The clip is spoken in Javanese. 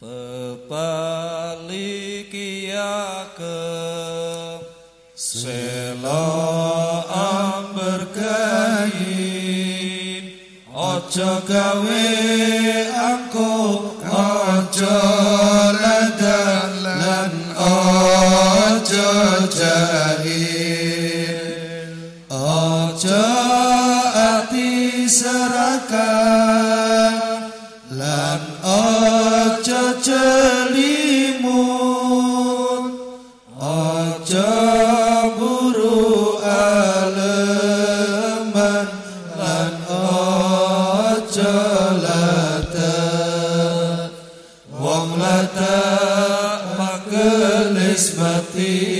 Pepalikiake Selo amber kain Ojo gawe angkuk Ojo ladan lan ojo jahil. Ojo ati serakah Latak makelis mati